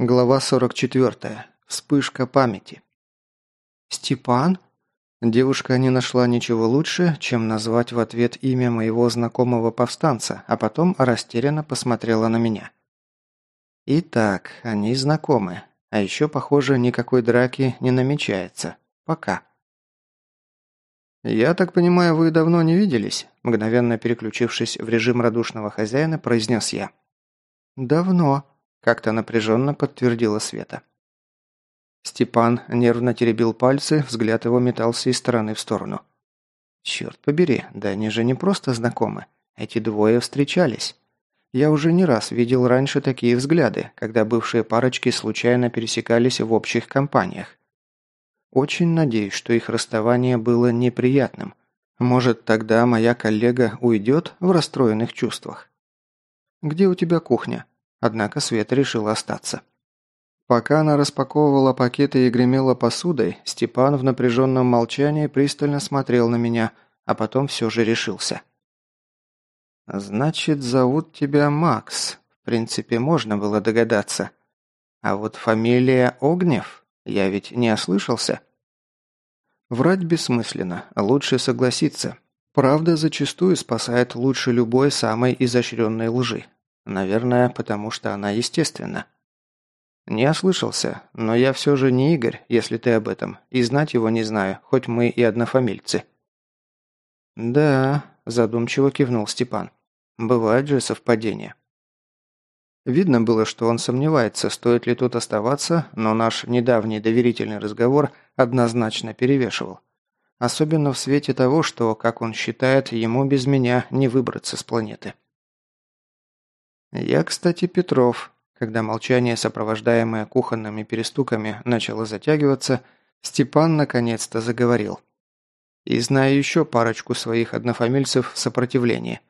Глава 44. Вспышка памяти. «Степан?» Девушка не нашла ничего лучше, чем назвать в ответ имя моего знакомого повстанца, а потом растерянно посмотрела на меня. «Итак, они знакомы. А еще, похоже, никакой драки не намечается. Пока». «Я так понимаю, вы давно не виделись?» Мгновенно переключившись в режим радушного хозяина, произнес я. «Давно», как-то напряженно подтвердила Света. Степан нервно теребил пальцы, взгляд его метался из стороны в сторону. «Черт побери, да они же не просто знакомы. Эти двое встречались. Я уже не раз видел раньше такие взгляды, когда бывшие парочки случайно пересекались в общих компаниях. Очень надеюсь, что их расставание было неприятным. Может, тогда моя коллега уйдет в расстроенных чувствах. «Где у тебя кухня?» Однако Света решила остаться. Пока она распаковывала пакеты и гремела посудой, Степан в напряженном молчании пристально смотрел на меня, а потом все же решился. «Значит, зовут тебя Макс. В принципе, можно было догадаться. А вот фамилия Огнев? Я ведь не ослышался?» Врать бессмысленно, лучше согласиться. Правда зачастую спасает лучше любой самой изощренной лжи. Наверное, потому что она естественна. Не ослышался, но я все же не Игорь, если ты об этом, и знать его не знаю, хоть мы и однофамильцы. Да, задумчиво кивнул Степан. Бывают же совпадения. Видно было, что он сомневается, стоит ли тут оставаться, но наш недавний доверительный разговор однозначно перевешивал. Особенно в свете того, что, как он считает, ему без меня не выбраться с планеты. «Я, кстати, Петров». Когда молчание, сопровождаемое кухонными перестуками, начало затягиваться, Степан наконец-то заговорил. «И знаю еще парочку своих однофамильцев в сопротивлении.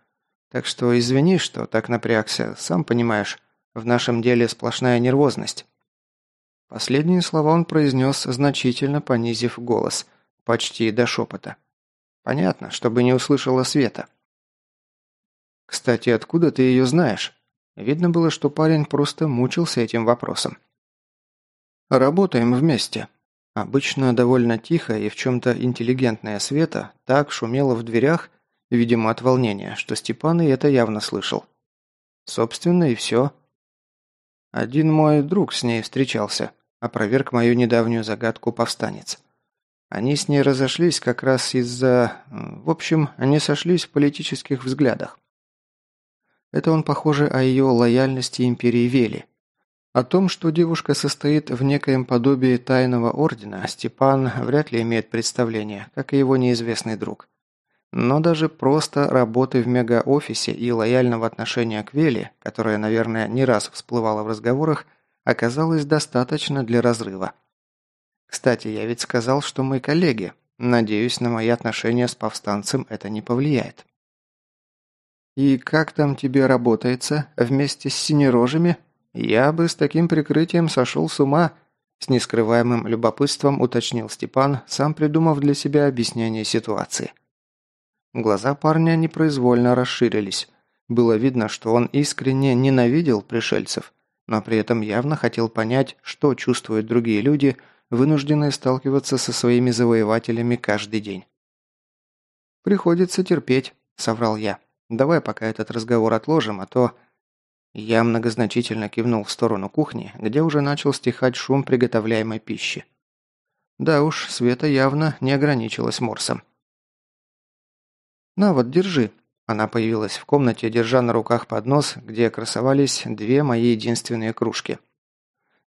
Так что извини, что так напрягся, сам понимаешь, в нашем деле сплошная нервозность». Последние слова он произнес, значительно понизив голос, почти до шепота. Понятно, чтобы не услышала Света. «Кстати, откуда ты ее знаешь?» Видно было, что парень просто мучился этим вопросом. «Работаем вместе». Обычно довольно тихо и в чем-то интеллигентная Света так шумела в дверях, видимо, от волнения, что Степан и это явно слышал. Собственно, и все. Один мой друг с ней встречался, опроверг мою недавнюю загадку повстанец. Они с ней разошлись как раз из-за... В общем, они сошлись в политических взглядах. Это он, похоже, о ее лояльности империи Вели. О том, что девушка состоит в некоем подобии тайного ордена, Степан вряд ли имеет представление, как и его неизвестный друг. Но даже просто работы в мегаофисе и лояльного отношения к Вели, которое, наверное, не раз всплывало в разговорах, оказалось достаточно для разрыва. Кстати, я ведь сказал, что мы коллеги. Надеюсь, на мои отношения с повстанцем это не повлияет. «И как там тебе работается? Вместе с синерожами? Я бы с таким прикрытием сошел с ума», с нескрываемым любопытством уточнил Степан, сам придумав для себя объяснение ситуации. Глаза парня непроизвольно расширились. Было видно, что он искренне ненавидел пришельцев, но при этом явно хотел понять, что чувствуют другие люди, вынужденные сталкиваться со своими завоевателями каждый день. «Приходится терпеть», — соврал я. Давай пока этот разговор отложим, а то...» Я многозначительно кивнул в сторону кухни, где уже начал стихать шум приготовляемой пищи. Да уж, Света явно не ограничилась морсом. «На вот, держи». Она появилась в комнате, держа на руках поднос, где красовались две мои единственные кружки.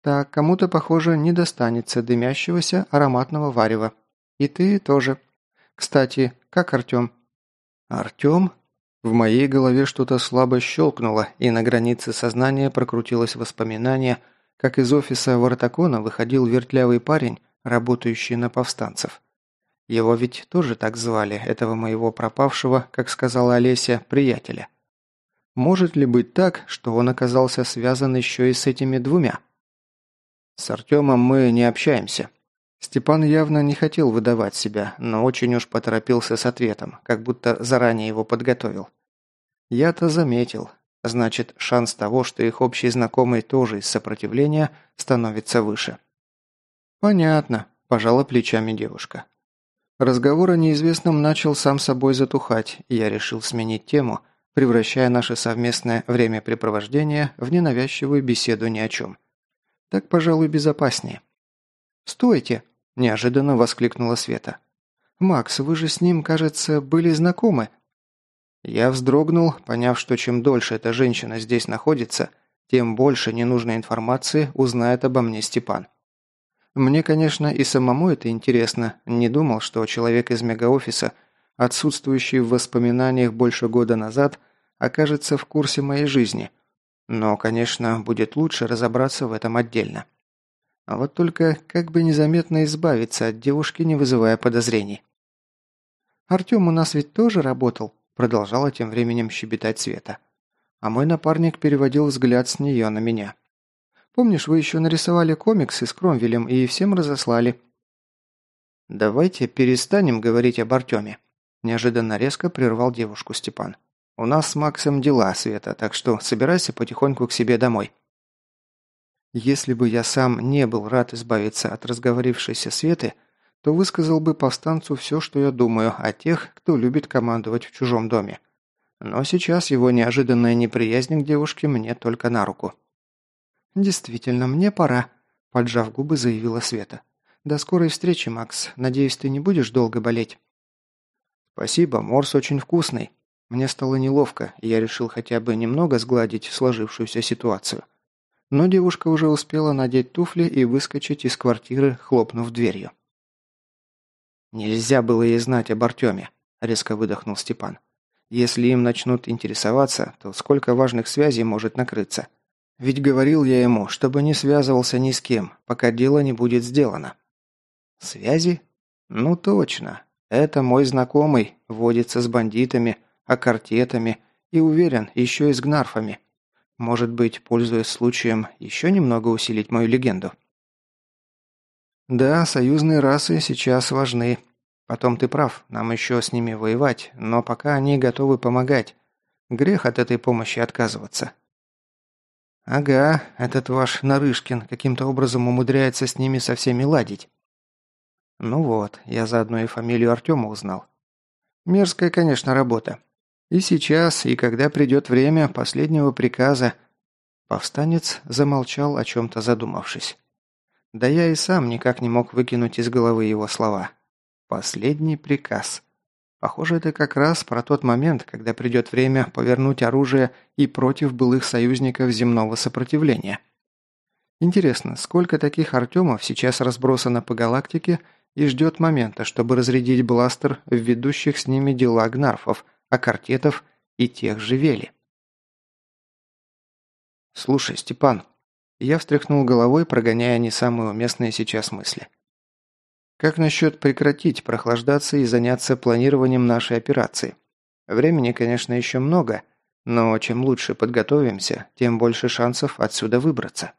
«Так, кому-то, похоже, не достанется дымящегося ароматного варева. И ты тоже. Кстати, как Артем?» «Артем?» В моей голове что-то слабо щелкнуло, и на границе сознания прокрутилось воспоминание, как из офиса Вартакона выходил вертлявый парень, работающий на повстанцев. Его ведь тоже так звали, этого моего пропавшего, как сказала Олеся, приятеля. Может ли быть так, что он оказался связан еще и с этими двумя? С Артемом мы не общаемся. Степан явно не хотел выдавать себя, но очень уж поторопился с ответом, как будто заранее его подготовил. Я-то заметил. Значит, шанс того, что их общий знакомый тоже из сопротивления, становится выше. «Понятно», – пожала плечами девушка. Разговор о неизвестном начал сам собой затухать, и я решил сменить тему, превращая наше совместное времяпрепровождение в ненавязчивую беседу ни о чем. Так, пожалуй, безопаснее. «Стойте!» – неожиданно воскликнула Света. «Макс, вы же с ним, кажется, были знакомы?» Я вздрогнул, поняв, что чем дольше эта женщина здесь находится, тем больше ненужной информации узнает обо мне Степан. Мне, конечно, и самому это интересно. Не думал, что человек из мегаофиса, отсутствующий в воспоминаниях больше года назад, окажется в курсе моей жизни. Но, конечно, будет лучше разобраться в этом отдельно. А вот только как бы незаметно избавиться от девушки, не вызывая подозрений. «Артем у нас ведь тоже работал», продолжала тем временем щебетать Света. А мой напарник переводил взгляд с нее на меня. Помнишь, вы еще нарисовали комиксы с Кромвелем и всем разослали?» «Давайте перестанем говорить об Артеме», – неожиданно резко прервал девушку Степан. «У нас с Максом дела, Света, так что собирайся потихоньку к себе домой». Если бы я сам не был рад избавиться от разговорившейся Светы, то высказал бы повстанцу все, что я думаю о тех, кто любит командовать в чужом доме. Но сейчас его неожиданная неприязнь к девушке мне только на руку. «Действительно, мне пора», – поджав губы, заявила Света. «До скорой встречи, Макс. Надеюсь, ты не будешь долго болеть». «Спасибо, морс очень вкусный». Мне стало неловко, и я решил хотя бы немного сгладить сложившуюся ситуацию. Но девушка уже успела надеть туфли и выскочить из квартиры, хлопнув дверью. «Нельзя было ей знать об Артеме», – резко выдохнул Степан. «Если им начнут интересоваться, то сколько важных связей может накрыться?» Ведь говорил я ему, чтобы не связывался ни с кем, пока дело не будет сделано. Связи? Ну точно. Это мой знакомый, водится с бандитами, аккартетами и, уверен, еще и с гнарфами. Может быть, пользуясь случаем, еще немного усилить мою легенду? Да, союзные расы сейчас важны. Потом ты прав, нам еще с ними воевать, но пока они готовы помогать. Грех от этой помощи отказываться. «Ага, этот ваш Нарышкин каким-то образом умудряется с ними со всеми ладить». «Ну вот, я заодно и фамилию Артема узнал. Мерзкая, конечно, работа. И сейчас, и когда придет время последнего приказа...» Повстанец замолчал, о чем-то задумавшись. Да я и сам никак не мог выкинуть из головы его слова. «Последний приказ». Похоже, это как раз про тот момент, когда придет время повернуть оружие и против былых союзников земного сопротивления. Интересно, сколько таких Артемов сейчас разбросано по галактике и ждет момента, чтобы разрядить бластер в ведущих с ними дела гнарфов, акартетов и тех же Вели? «Слушай, Степан», я встряхнул головой, прогоняя не самые уместные сейчас мысли – как насчет прекратить прохлаждаться и заняться планированием нашей операции? Времени, конечно, еще много, но чем лучше подготовимся, тем больше шансов отсюда выбраться.